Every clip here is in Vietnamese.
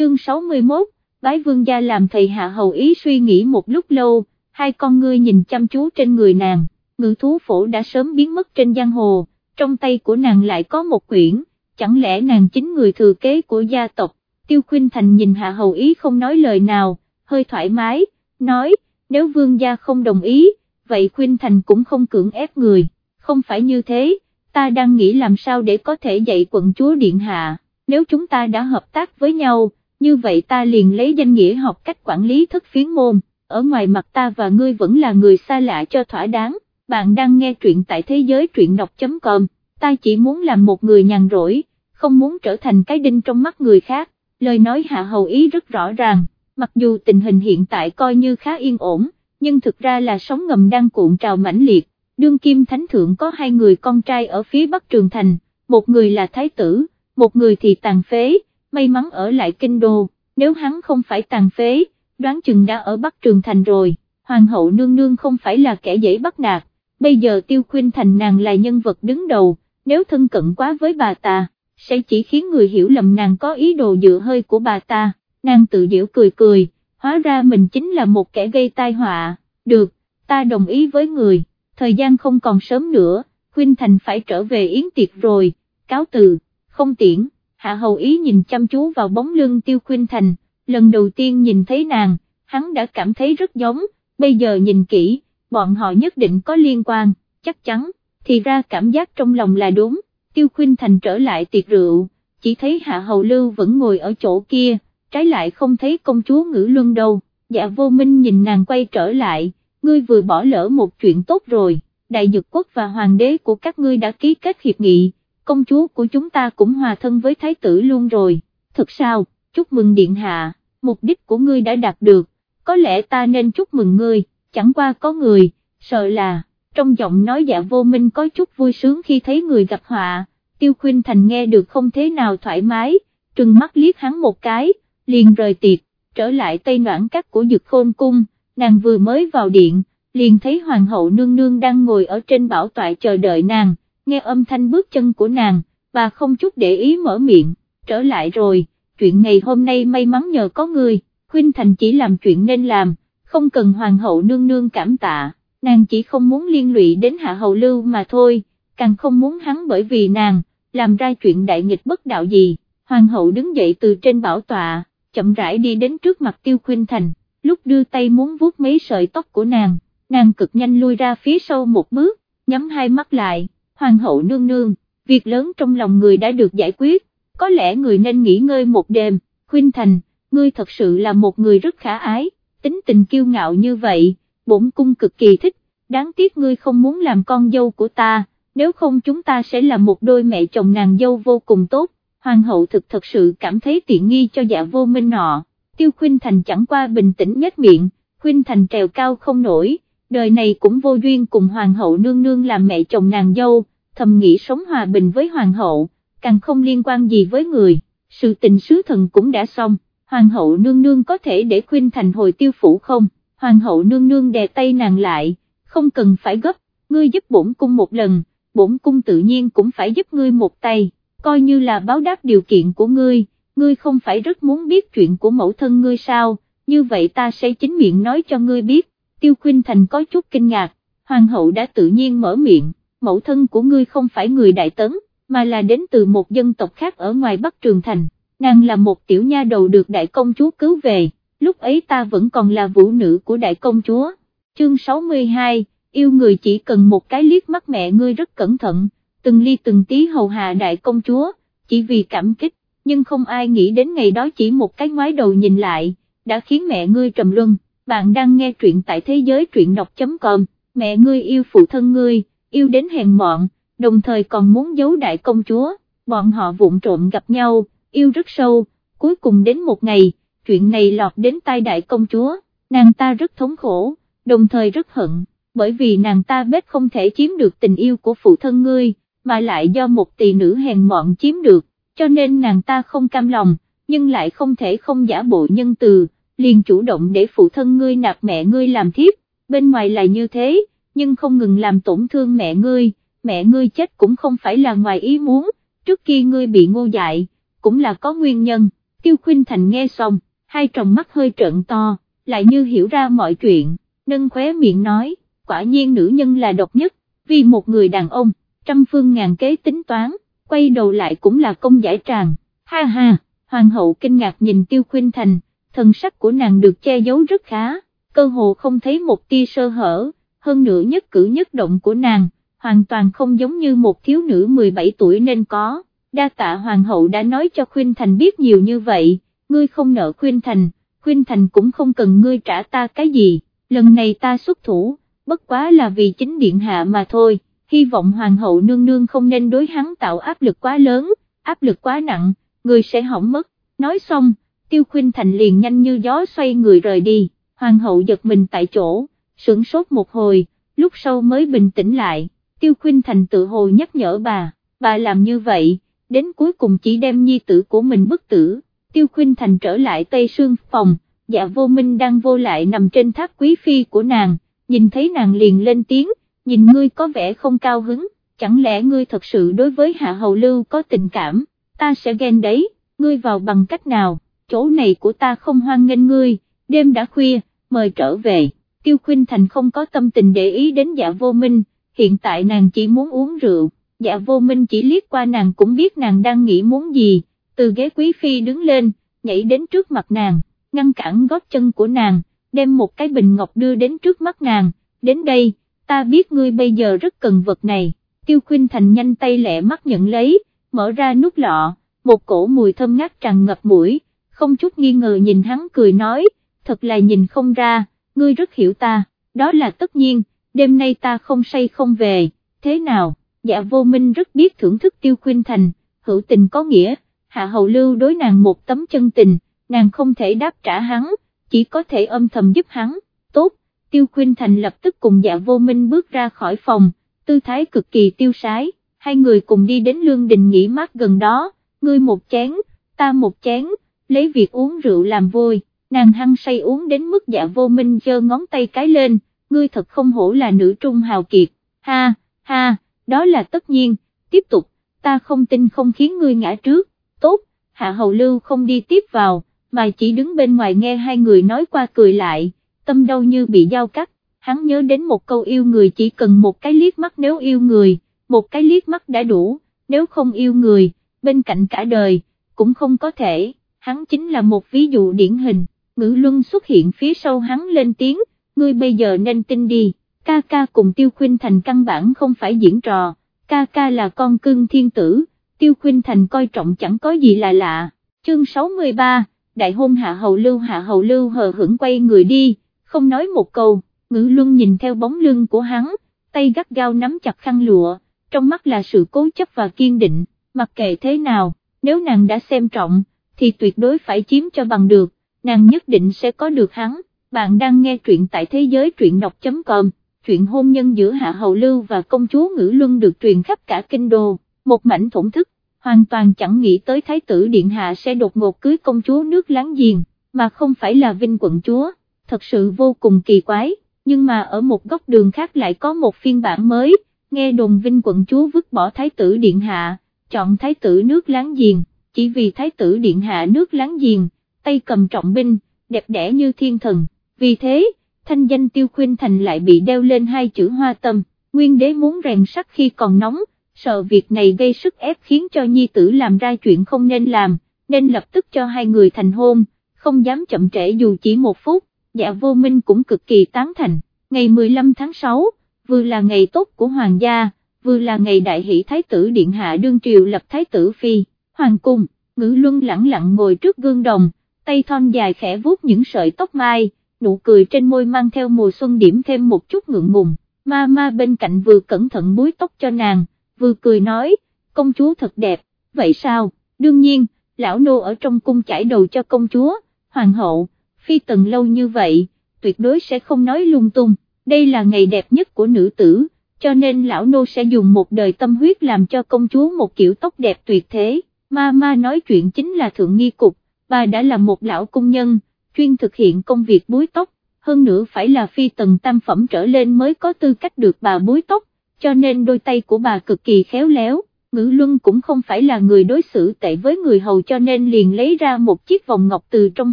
chương 61, bái vương gia làm thầy hạ hầu ý suy nghĩ một lúc lâu, hai con ngươi nhìn chăm chú trên người nàng, ngự thú phổ đã sớm biến mất trên giang hồ, trong tay của nàng lại có một quyển, chẳng lẽ nàng chính người thừa kế của gia tộc, tiêu khuyên thành nhìn hạ hầu ý không nói lời nào, hơi thoải mái, nói, nếu vương gia không đồng ý, vậy khuyên thành cũng không cưỡng ép người, không phải như thế, ta đang nghĩ làm sao để có thể dạy quận chúa điện hạ, nếu chúng ta đã hợp tác với nhau, như vậy ta liền lấy danh nghĩa học cách quản lý thất phiến môn, ở ngoài mặt ta và ngươi vẫn là người xa lạ cho thỏa đáng, bạn đang nghe truyện tại thế giới truyện đọc.com, ta chỉ muốn làm một người nhàn rỗi, không muốn trở thành cái đinh trong mắt người khác, lời nói hạ hầu ý rất rõ ràng, mặc dù tình hình hiện tại coi như khá yên ổn, nhưng thực ra là sóng ngầm đang cuộn trào mãnh liệt, đương kim thánh thượng có hai người con trai ở phía bắc trường thành, một người là thái tử, một người thì tàn phế, may mắn ở lại kinh đô, nếu hắn không phải tàn phế, đoán chừng đã ở bắc trường thành rồi, hoàng hậu nương nương không phải là kẻ dễ bắt nạt, bây giờ tiêu khuyên thành nàng là nhân vật đứng đầu, nếu thân cận quá với bà ta, sẽ chỉ khiến người hiểu lầm nàng có ý đồ dựa hơi của bà ta, nàng tự giễu cười cười, hóa ra mình chính là một kẻ gây tai họa, được, ta đồng ý với người, thời gian không còn sớm nữa, khuyên Thành phải trở về yến tiệc rồi, cáo từ, không tiễn, hạ hầu ý nhìn chăm chú vào bóng lưng tiêu Khuynh Thành, lần đầu tiên nhìn thấy nàng, hắn đã cảm thấy rất giống, bây giờ nhìn kỹ, bọn họ nhất định có liên quan, chắc chắn, thì ra cảm giác trong lòng là đúng, tiêu Khuynh Thành trở lại tiệc rượu, chỉ thấy hạ hầu lưu vẫn ngồi ở chỗ kia, trái lại không thấy công chúa ngữ luân đâu, dạ vô minh nhìn nàng quay trở lại, ngươi vừa bỏ lỡ một chuyện tốt rồi, đại dực quốc và hoàng đế của các ngươi đã ký kết hiệp nghị, công chúa của chúng ta cũng hòa thân với thái tử luôn rồi, thật sao, chúc mừng điện hạ, mục đích của ngươi đã đạt được, có lẽ ta nên chúc mừng ngươi, chẳng qua có người, sợ là, trong giọng nói dạ vô minh có chút vui sướng khi thấy người gặp họa, tiêu khuyên thành nghe được không thế nào thoải mái, trừng mắt liếc hắn một cái, liền rời tiệc, trở lại tây noãn cắt của dực khôn cung, nàng vừa mới vào điện, liền thấy hoàng hậu nương nương đang ngồi ở trên bảo tọa chờ đợi nàng, nghe âm thanh bước chân của nàng, bà không chút để ý mở miệng, trở lại rồi, chuyện ngày hôm nay may mắn nhờ có người, khuyên thành chỉ làm chuyện nên làm, không cần hoàng hậu nương nương cảm tạ, nàng chỉ không muốn liên lụy đến hạ hậu lưu mà thôi, càng không muốn hắn bởi vì nàng, làm ra chuyện đại nghịch bất đạo gì, hoàng hậu đứng dậy từ trên bảo tọa, chậm rãi đi đến trước mặt tiêu khuyên thành, lúc đưa tay muốn vuốt mấy sợi tóc của nàng, nàng cực nhanh lui ra phía sau một bước, nhắm hai mắt lại, hoàng hậu nương nương, việc lớn trong lòng người đã được giải quyết, có lẽ người nên nghỉ ngơi một đêm, khuyên thành, ngươi thật sự là một người rất khả ái, tính tình kiêu ngạo như vậy, bổn cung cực kỳ thích, đáng tiếc ngươi không muốn làm con dâu của ta, nếu không chúng ta sẽ là một đôi mẹ chồng nàng dâu vô cùng tốt, hoàng hậu thực thật sự cảm thấy tiện nghi cho dạ vô minh nọ, tiêu khuyên thành chẳng qua bình tĩnh nhất miệng, khuyên thành trèo cao không nổi, đời này cũng vô duyên cùng hoàng hậu nương nương làm mẹ chồng nàng dâu, thầm nghĩ sống hòa bình với hoàng hậu, càng không liên quan gì với người, sự tình sứ thần cũng đã xong, hoàng hậu nương nương có thể để khuyên thành hồi tiêu phủ không, hoàng hậu nương nương đè tay nàng lại, không cần phải gấp, ngươi giúp bổn cung một lần, bổn cung tự nhiên cũng phải giúp ngươi một tay coi như là báo đáp điều kiện của ngươi, ngươi không phải rất muốn biết chuyện của mẫu thân ngươi sao, như vậy ta sẽ chính miệng nói cho ngươi biết, tiêu khuyên thành có chút kinh ngạc, hoàng hậu đã tự nhiên mở miệng, mẫu thân của ngươi không phải người đại tấn, mà là đến từ một dân tộc khác ở ngoài Bắc Trường Thành, nàng là một tiểu nha đầu được đại công chúa cứu về, lúc ấy ta vẫn còn là vũ nữ của đại công chúa, chương 62, yêu người chỉ cần một cái liếc mắt mẹ ngươi rất cẩn thận từng ly từng tí hầu hạ đại công chúa, chỉ vì cảm kích, nhưng không ai nghĩ đến ngày đó chỉ một cái ngoái đầu nhìn lại, đã khiến mẹ ngươi trầm luân, bạn đang nghe truyện tại thế giới truyện đọc.com, mẹ ngươi yêu phụ thân ngươi, yêu đến hèn mọn, đồng thời còn muốn giấu đại công chúa, bọn họ vụng trộm gặp nhau, yêu rất sâu, cuối cùng đến một ngày, chuyện này lọt đến tai đại công chúa, nàng ta rất thống khổ, đồng thời rất hận, bởi vì nàng ta biết không thể chiếm được tình yêu của phụ thân ngươi, mà lại do một tỷ nữ hèn mọn chiếm được, cho nên nàng ta không cam lòng, nhưng lại không thể không giả bộ nhân từ, liền chủ động để phụ thân ngươi nạp mẹ ngươi làm thiếp, bên ngoài là như thế, nhưng không ngừng làm tổn thương mẹ ngươi, mẹ ngươi chết cũng không phải là ngoài ý muốn, trước khi ngươi bị ngô dại, cũng là có nguyên nhân, Tiêu khuyên Thành nghe xong, hai tròng mắt hơi trợn to, lại như hiểu ra mọi chuyện, nâng khóe miệng nói, quả nhiên nữ nhân là độc nhất, vì một người đàn ông, trăm phương ngàn kế tính toán, quay đầu lại cũng là công giải tràng, ha ha, hoàng hậu kinh ngạc nhìn Tiêu khuyên Thành, thần sắc của nàng được che giấu rất khá, cơ hồ không thấy một tia sơ hở, hơn nữa nhất cử nhất động của nàng, hoàn toàn không giống như một thiếu nữ 17 tuổi nên có, đa tạ hoàng hậu đã nói cho Khuynh Thành biết nhiều như vậy, ngươi không nợ Khuynh Thành, Khuynh Thành cũng không cần ngươi trả ta cái gì, lần này ta xuất thủ, bất quá là vì chính điện hạ mà thôi, hy vọng hoàng hậu nương nương không nên đối hắn tạo áp lực quá lớn, áp lực quá nặng, người sẽ hỏng mất, nói xong, Tiêu Khuynh Thành liền nhanh như gió xoay người rời đi, hoàng hậu giật mình tại chỗ, sửng sốt một hồi, lúc sau mới bình tĩnh lại, Tiêu Khuynh Thành tự hồ nhắc nhở bà, bà làm như vậy, đến cuối cùng chỉ đem nhi tử của mình bức tử, Tiêu Khuynh Thành trở lại Tây Sương phòng, dạ vô minh đang vô lại nằm trên tháp quý phi của nàng, nhìn thấy nàng liền lên tiếng, nhìn ngươi có vẻ không cao hứng, chẳng lẽ ngươi thật sự đối với Hạ Hầu Lưu có tình cảm, ta sẽ ghen đấy, ngươi vào bằng cách nào, chỗ này của ta không hoan nghênh ngươi, đêm đã khuya, mời trở về, Tiêu Khuynh Thành không có tâm tình để ý đến dạ vô minh, hiện tại nàng chỉ muốn uống rượu, dạ vô minh chỉ liếc qua nàng cũng biết nàng đang nghĩ muốn gì, từ ghế quý phi đứng lên, nhảy đến trước mặt nàng, ngăn cản gót chân của nàng, đem một cái bình ngọc đưa đến trước mắt nàng, đến đây, ta biết ngươi bây giờ rất cần vật này, tiêu khuynh thành nhanh tay lẹ mắt nhận lấy, mở ra nút lọ, một cổ mùi thơm ngát tràn ngập mũi, không chút nghi ngờ nhìn hắn cười nói, thật là nhìn không ra, ngươi rất hiểu ta, đó là tất nhiên, đêm nay ta không say không về, thế nào, dạ vô minh rất biết thưởng thức tiêu khuyên thành, hữu tình có nghĩa, hạ hậu lưu đối nàng một tấm chân tình, nàng không thể đáp trả hắn, chỉ có thể âm thầm giúp hắn, tốt, tiêu khuyên thành lập tức cùng dạ vô minh bước ra khỏi phòng, tư thái cực kỳ tiêu sái, hai người cùng đi đến lương đình nghỉ mát gần đó, ngươi một chén, ta một chén, lấy việc uống rượu làm vui, nàng hăng say uống đến mức dạ vô minh giơ ngón tay cái lên, ngươi thật không hổ là nữ trung hào kiệt, ha, ha, đó là tất nhiên, tiếp tục, ta không tin không khiến ngươi ngã trước, tốt, hạ hầu lưu không đi tiếp vào, mà chỉ đứng bên ngoài nghe hai người nói qua cười lại, tâm đau như bị dao cắt, hắn nhớ đến một câu yêu người chỉ cần một cái liếc mắt nếu yêu người, một cái liếc mắt đã đủ, nếu không yêu người, bên cạnh cả đời, cũng không có thể, hắn chính là một ví dụ điển hình, ngữ luân xuất hiện phía sau hắn lên tiếng, ngươi bây giờ nên tin đi, ca ca cùng tiêu khuyên thành căn bản không phải diễn trò, ca ca là con cưng thiên tử, tiêu khuyên thành coi trọng chẳng có gì là lạ, chương 63 đại hôn hạ hầu lưu hạ hầu lưu hờ hững quay người đi, không nói một câu, ngữ luân nhìn theo bóng lưng của hắn, tay gắt gao nắm chặt khăn lụa, trong mắt là sự cố chấp và kiên định, mặc kệ thế nào, nếu nàng đã xem trọng, thì tuyệt đối phải chiếm cho bằng được, nàng nhất định sẽ có được hắn, bạn đang nghe truyện tại thế giới truyện đọc.com, chuyện hôn nhân giữa Hạ Hầu Lưu và công chúa Ngữ Luân được truyền khắp cả kinh đô, một mảnh thổn thức hoàn toàn chẳng nghĩ tới thái tử điện hạ sẽ đột ngột cưới công chúa nước láng giềng, mà không phải là vinh quận chúa, thật sự vô cùng kỳ quái, nhưng mà ở một góc đường khác lại có một phiên bản mới, nghe đồn vinh quận chúa vứt bỏ thái tử điện hạ, chọn thái tử nước láng giềng, chỉ vì thái tử điện hạ nước láng giềng, tay cầm trọng binh, đẹp đẽ như thiên thần, vì thế, thanh danh tiêu khuyên thành lại bị đeo lên hai chữ hoa tâm, nguyên đế muốn rèn sắt khi còn nóng, sợ việc này gây sức ép khiến cho nhi tử làm ra chuyện không nên làm, nên lập tức cho hai người thành hôn, không dám chậm trễ dù chỉ một phút, dạ vô minh cũng cực kỳ tán thành, ngày 15 tháng 6, vừa là ngày tốt của hoàng gia, vừa là ngày đại hỷ thái tử điện hạ đương triều lập thái tử phi, hoàng cung, ngữ luân lặng lặng ngồi trước gương đồng, tay thon dài khẽ vuốt những sợi tóc mai, nụ cười trên môi mang theo mùa xuân điểm thêm một chút ngượng ngùng, ma ma bên cạnh vừa cẩn thận búi tóc cho nàng, vừa cười nói, công chúa thật đẹp, vậy sao, đương nhiên, lão nô ở trong cung chải đầu cho công chúa, hoàng hậu, phi tần lâu như vậy, tuyệt đối sẽ không nói lung tung, đây là ngày đẹp nhất của nữ tử, cho nên lão nô sẽ dùng một đời tâm huyết làm cho công chúa một kiểu tóc đẹp tuyệt thế, ma ma nói chuyện chính là thượng nghi cục, bà đã là một lão cung nhân, chuyên thực hiện công việc búi tóc, hơn nữa phải là phi tần tam phẩm trở lên mới có tư cách được bà búi tóc, cho nên đôi tay của bà cực kỳ khéo léo, ngữ luân cũng không phải là người đối xử tệ với người hầu cho nên liền lấy ra một chiếc vòng ngọc từ trong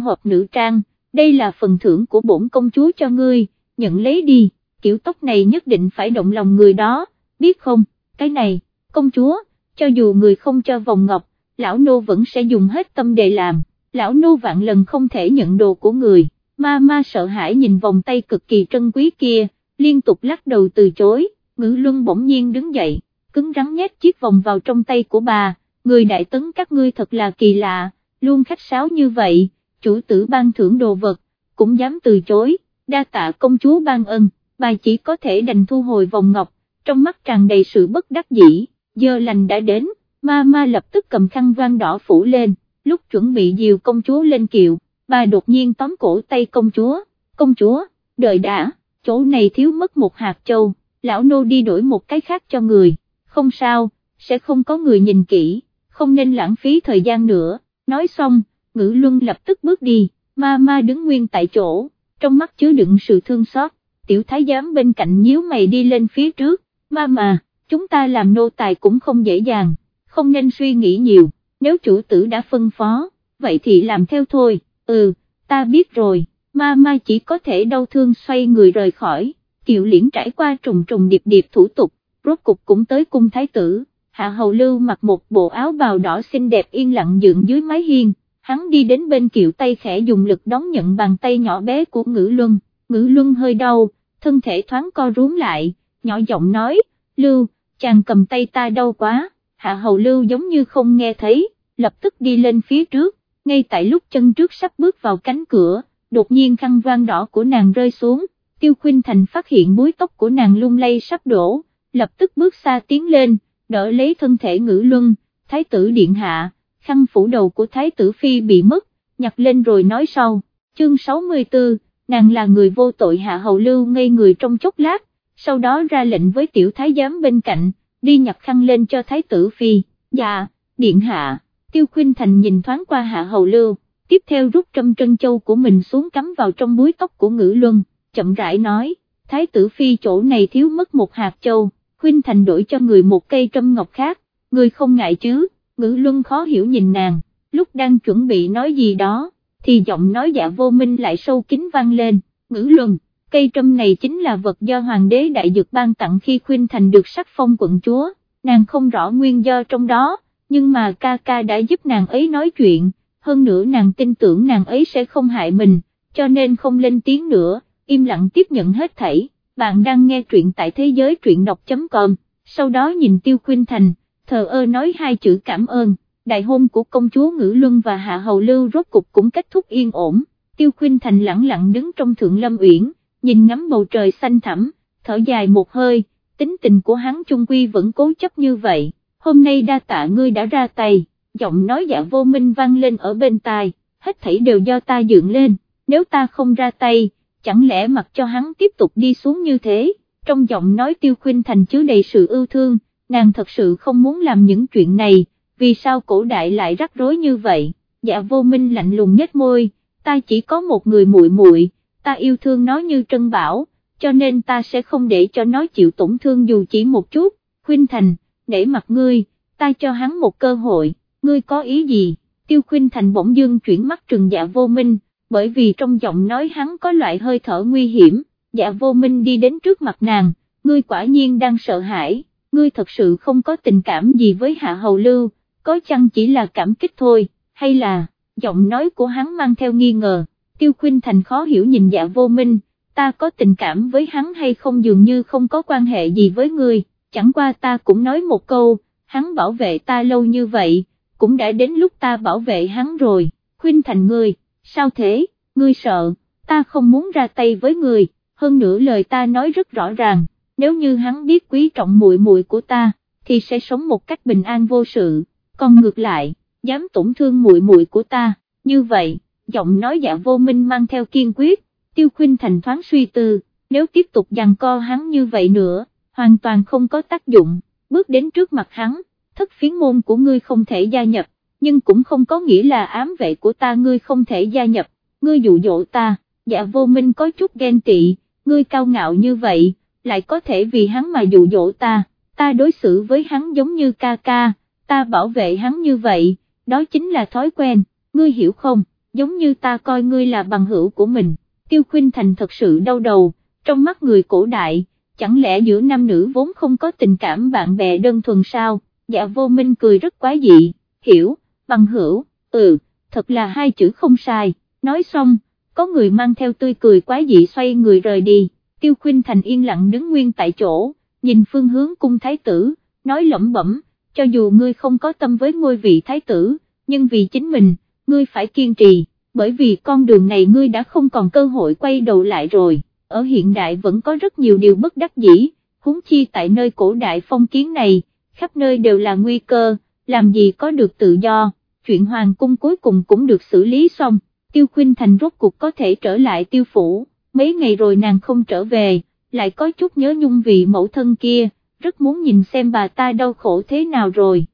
hộp nữ trang, đây là phần thưởng của bổn công chúa cho ngươi, nhận lấy đi, kiểu tóc này nhất định phải động lòng người đó, biết không, cái này, công chúa, cho dù người không cho vòng ngọc, lão nô vẫn sẽ dùng hết tâm để làm, lão nô vạn lần không thể nhận đồ của người, ma ma sợ hãi nhìn vòng tay cực kỳ trân quý kia, liên tục lắc đầu từ chối, ngữ luân bỗng nhiên đứng dậy, cứng rắn nhét chiếc vòng vào trong tay của bà, người đại tấn các ngươi thật là kỳ lạ, luôn khách sáo như vậy, chủ tử ban thưởng đồ vật, cũng dám từ chối, đa tạ công chúa ban ân, bà chỉ có thể đành thu hồi vòng ngọc, trong mắt tràn đầy sự bất đắc dĩ, giờ lành đã đến, ma ma lập tức cầm khăn vang đỏ phủ lên, lúc chuẩn bị dìu công chúa lên kiệu, bà đột nhiên tóm cổ tay công chúa, công chúa, đợi đã, chỗ này thiếu mất một hạt châu, lão nô đi đổi một cái khác cho người, không sao, sẽ không có người nhìn kỹ, không nên lãng phí thời gian nữa, nói xong, ngữ luân lập tức bước đi, ma ma đứng nguyên tại chỗ, trong mắt chứa đựng sự thương xót, tiểu thái giám bên cạnh nhíu mày đi lên phía trước, ma mà, chúng ta làm nô tài cũng không dễ dàng, không nên suy nghĩ nhiều, nếu chủ tử đã phân phó, vậy thì làm theo thôi, ừ, ta biết rồi, ma ma chỉ có thể đau thương xoay người rời khỏi, kiệu liễn trải qua trùng trùng điệp điệp thủ tục, rốt cục cũng tới cung thái tử, hạ hầu lưu mặc một bộ áo bào đỏ xinh đẹp yên lặng dựng dưới mái hiên, hắn đi đến bên kiệu tay khẽ dùng lực đón nhận bàn tay nhỏ bé của ngữ luân, ngữ luân hơi đau, thân thể thoáng co rúm lại, nhỏ giọng nói, lưu, chàng cầm tay ta đau quá, hạ hầu lưu giống như không nghe thấy, lập tức đi lên phía trước, ngay tại lúc chân trước sắp bước vào cánh cửa, đột nhiên khăn vang đỏ của nàng rơi xuống, tiêu khuynh thành phát hiện búi tóc của nàng lung lay sắp đổ, lập tức bước xa tiến lên, đỡ lấy thân thể ngữ luân, thái tử điện hạ, khăn phủ đầu của thái tử phi bị mất, nhặt lên rồi nói sau, chương 64, nàng là người vô tội hạ hầu lưu ngây người trong chốc lát, sau đó ra lệnh với tiểu thái giám bên cạnh, đi nhặt khăn lên cho thái tử phi, dạ, điện hạ, tiêu khuyên thành nhìn thoáng qua hạ hầu lưu, tiếp theo rút trâm trân châu của mình xuống cắm vào trong búi tóc của ngữ luân, chậm rãi nói, thái tử phi chỗ này thiếu mất một hạt châu, khuyên thành đổi cho người một cây trâm ngọc khác, người không ngại chứ, ngữ luân khó hiểu nhìn nàng, lúc đang chuẩn bị nói gì đó, thì giọng nói dạ vô minh lại sâu kín vang lên, ngữ luân cây trâm này chính là vật do hoàng đế đại dược ban tặng khi khuyên thành được sắc phong quận chúa, nàng không rõ nguyên do trong đó, nhưng mà ca ca đã giúp nàng ấy nói chuyện, hơn nữa nàng tin tưởng nàng ấy sẽ không hại mình, cho nên không lên tiếng nữa, im lặng tiếp nhận hết thảy, bạn đang nghe truyện tại thế giới truyện đọc.com, sau đó nhìn tiêu khuyên thành, thờ ơ nói hai chữ cảm ơn, đại hôn của công chúa Ngữ Luân và Hạ Hầu Lưu rốt cục cũng kết thúc yên ổn, tiêu khuyên thành lặng lặng đứng trong thượng lâm uyển nhìn ngắm bầu trời xanh thẳm, thở dài một hơi, tính tình của hắn chung quy vẫn cố chấp như vậy, hôm nay đa tạ ngươi đã ra tay, giọng nói dạ vô minh vang lên ở bên tai, hết thảy đều do ta dựng lên, nếu ta không ra tay, chẳng lẽ mặc cho hắn tiếp tục đi xuống như thế, trong giọng nói tiêu khuyên thành chứa đầy sự ưu thương, nàng thật sự không muốn làm những chuyện này, vì sao cổ đại lại rắc rối như vậy, dạ vô minh lạnh lùng nhếch môi, ta chỉ có một người muội muội ta yêu thương nó như trân bảo, cho nên ta sẽ không để cho nó chịu tổn thương dù chỉ một chút, khuyên thành, để mặt ngươi, ta cho hắn một cơ hội, ngươi có ý gì, tiêu khuyên thành bỗng dương chuyển mắt trừng dạ vô minh, bởi vì trong giọng nói hắn có loại hơi thở nguy hiểm, dạ vô minh đi đến trước mặt nàng, ngươi quả nhiên đang sợ hãi, ngươi thật sự không có tình cảm gì với hạ hầu lưu, có chăng chỉ là cảm kích thôi, hay là, giọng nói của hắn mang theo nghi ngờ. Tiêu Khuynh Thành khó hiểu nhìn dạ vô minh, ta có tình cảm với hắn hay không dường như không có quan hệ gì với người. chẳng qua ta cũng nói một câu, hắn bảo vệ ta lâu như vậy, cũng đã đến lúc ta bảo vệ hắn rồi, Khuynh Thành ngươi, sao thế, ngươi sợ, ta không muốn ra tay với người. hơn nữa lời ta nói rất rõ ràng, nếu như hắn biết quý trọng muội muội của ta, thì sẽ sống một cách bình an vô sự, còn ngược lại, dám tổn thương muội muội của ta, như vậy giọng nói dạ vô minh mang theo kiên quyết, tiêu khuyên thành thoáng suy tư, nếu tiếp tục giằng co hắn như vậy nữa, hoàn toàn không có tác dụng, bước đến trước mặt hắn, thất phiến môn của ngươi không thể gia nhập, nhưng cũng không có nghĩa là ám vệ của ta ngươi không thể gia nhập, ngươi dụ dỗ ta, dạ vô minh có chút ghen tị, ngươi cao ngạo như vậy, lại có thể vì hắn mà dụ dỗ ta, ta đối xử với hắn giống như ca ca, ta bảo vệ hắn như vậy, đó chính là thói quen, ngươi hiểu không, giống như ta coi ngươi là bằng hữu của mình, tiêu khuynh thành thật sự đau đầu, trong mắt người cổ đại, chẳng lẽ giữa nam nữ vốn không có tình cảm bạn bè đơn thuần sao, dạ vô minh cười rất quá dị, hiểu, bằng hữu, ừ, thật là hai chữ không sai, nói xong, có người mang theo tươi cười quá dị xoay người rời đi, tiêu khuynh thành yên lặng đứng nguyên tại chỗ, nhìn phương hướng cung thái tử, nói lẩm bẩm, cho dù ngươi không có tâm với ngôi vị thái tử, nhưng vì chính mình, ngươi phải kiên trì, bởi vì con đường này ngươi đã không còn cơ hội quay đầu lại rồi, ở hiện đại vẫn có rất nhiều điều bất đắc dĩ, huống chi tại nơi cổ đại phong kiến này, khắp nơi đều là nguy cơ, làm gì có được tự do, chuyện hoàng cung cuối cùng cũng được xử lý xong, tiêu khuyên thành rốt cuộc có thể trở lại tiêu phủ, mấy ngày rồi nàng không trở về, lại có chút nhớ nhung vì mẫu thân kia, rất muốn nhìn xem bà ta đau khổ thế nào rồi.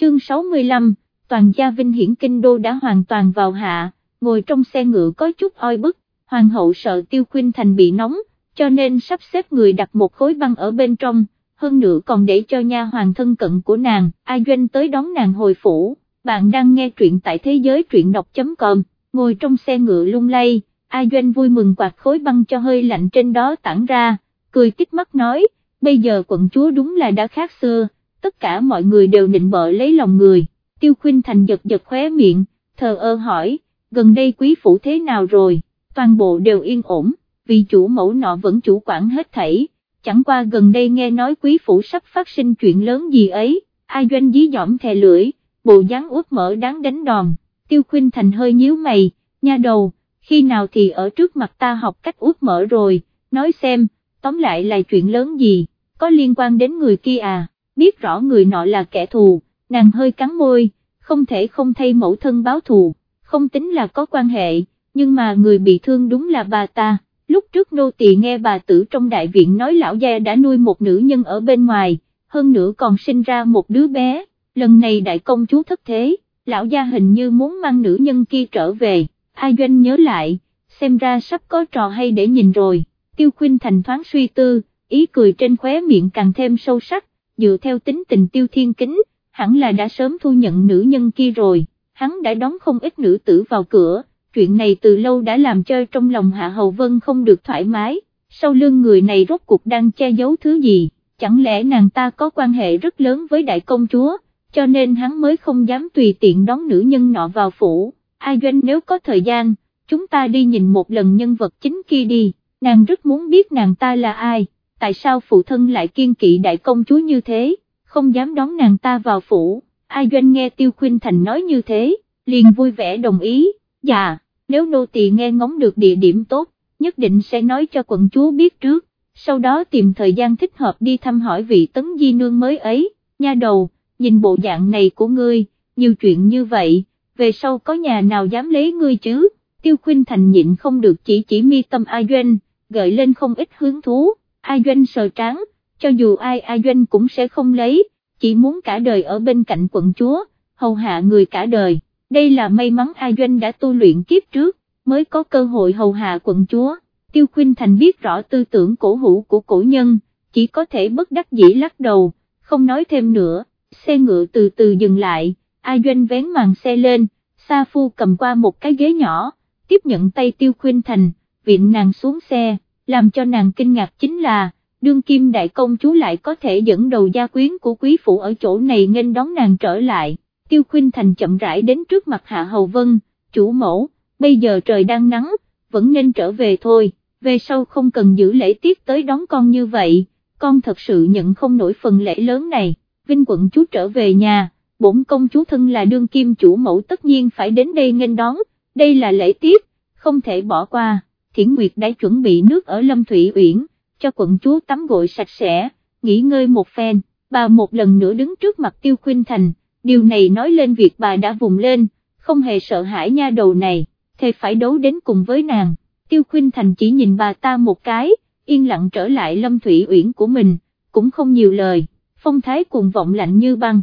Chương 65, toàn gia vinh hiển kinh đô đã hoàn toàn vào hạ, ngồi trong xe ngựa có chút oi bức, hoàng hậu sợ tiêu khuyên thành bị nóng, cho nên sắp xếp người đặt một khối băng ở bên trong, hơn nữa còn để cho nha hoàng thân cận của nàng, A Doanh tới đón nàng hồi phủ, bạn đang nghe truyện tại thế giới truyện đọc.com, ngồi trong xe ngựa lung lay, A Doanh vui mừng quạt khối băng cho hơi lạnh trên đó tản ra, cười tích mắt nói, bây giờ quận chúa đúng là đã khác xưa, tất cả mọi người đều nịnh bợ lấy lòng người, tiêu khuynh thành giật giật khóe miệng, thờ ơ hỏi, gần đây quý phủ thế nào rồi, toàn bộ đều yên ổn, vì chủ mẫu nọ vẫn chủ quản hết thảy, chẳng qua gần đây nghe nói quý phủ sắp phát sinh chuyện lớn gì ấy, ai doanh dí dỏm thè lưỡi, bộ dáng út mở đáng đánh đòn, tiêu khuynh thành hơi nhíu mày, nha đầu, khi nào thì ở trước mặt ta học cách út mở rồi, nói xem, tóm lại là chuyện lớn gì, có liên quan đến người kia à, biết rõ người nọ là kẻ thù, nàng hơi cắn môi, không thể không thay mẫu thân báo thù, không tính là có quan hệ, nhưng mà người bị thương đúng là bà ta, lúc trước nô tỳ nghe bà tử trong đại viện nói lão gia đã nuôi một nữ nhân ở bên ngoài, hơn nữa còn sinh ra một đứa bé, lần này đại công chúa thất thế, lão gia hình như muốn mang nữ nhân kia trở về, A Doanh nhớ lại, xem ra sắp có trò hay để nhìn rồi, tiêu khuyên thành thoáng suy tư, ý cười trên khóe miệng càng thêm sâu sắc, dựa theo tính tình tiêu thiên kính, hẳn là đã sớm thu nhận nữ nhân kia rồi, hắn đã đón không ít nữ tử vào cửa, chuyện này từ lâu đã làm cho trong lòng Hạ Hầu Vân không được thoải mái, sau lưng người này rốt cuộc đang che giấu thứ gì, chẳng lẽ nàng ta có quan hệ rất lớn với đại công chúa, cho nên hắn mới không dám tùy tiện đón nữ nhân nọ vào phủ, A Doanh nếu có thời gian, chúng ta đi nhìn một lần nhân vật chính kia đi, nàng rất muốn biết nàng ta là ai, tại sao phụ thân lại kiên kỵ đại công chúa như thế, không dám đón nàng ta vào phủ, Ai Doanh nghe Tiêu Khuynh Thành nói như thế, liền vui vẻ đồng ý, dạ, nếu nô tỳ nghe ngóng được địa điểm tốt, nhất định sẽ nói cho quận chúa biết trước, sau đó tìm thời gian thích hợp đi thăm hỏi vị tấn di nương mới ấy, nha đầu, nhìn bộ dạng này của ngươi, nhiều chuyện như vậy, về sau có nhà nào dám lấy ngươi chứ, tiêu khuynh thành nhịn không được chỉ chỉ mi tâm A Doanh, gợi lên không ít hứng thú, A Doanh sờ tráng, cho dù ai A Doanh cũng sẽ không lấy, chỉ muốn cả đời ở bên cạnh quận chúa, hầu hạ người cả đời, đây là may mắn A Doanh đã tu luyện kiếp trước, mới có cơ hội hầu hạ quận chúa, tiêu khuynh thành biết rõ tư tưởng cổ hữu của cổ nhân, chỉ có thể bất đắc dĩ lắc đầu, không nói thêm nữa, xe ngựa từ từ dừng lại, A Doanh vén màn xe lên, Sa Phu cầm qua một cái ghế nhỏ, tiếp nhận tay tiêu khuynh thành, viện nàng xuống xe, làm cho nàng kinh ngạc chính là, đương kim đại công chúa lại có thể dẫn đầu gia quyến của quý phụ ở chỗ này nghênh đón nàng trở lại, tiêu khuyên thành chậm rãi đến trước mặt Hạ Hầu Vân, chủ mẫu, bây giờ trời đang nắng, vẫn nên trở về thôi, về sau không cần giữ lễ tiết tới đón con như vậy, con thật sự nhận không nổi phần lễ lớn này, Vinh quận chúa trở về nhà bổn công chúa thân là đương kim chủ mẫu tất nhiên phải đến đây nghênh đón, đây là lễ tiết, không thể bỏ qua, Thiển Nguyệt đã chuẩn bị nước ở Lâm Thủy Uyển, cho quận chúa tắm gội sạch sẽ, nghỉ ngơi một phen, bà một lần nữa đứng trước mặt Tiêu Khuynh Thành, điều này nói lên việc bà đã vùng lên, không hề sợ hãi nha đầu này, thề phải đấu đến cùng với nàng, Tiêu Khuynh Thành chỉ nhìn bà ta một cái, yên lặng trở lại Lâm Thủy Uyển của mình, cũng không nhiều lời, phong thái cùng vọng lạnh như băng.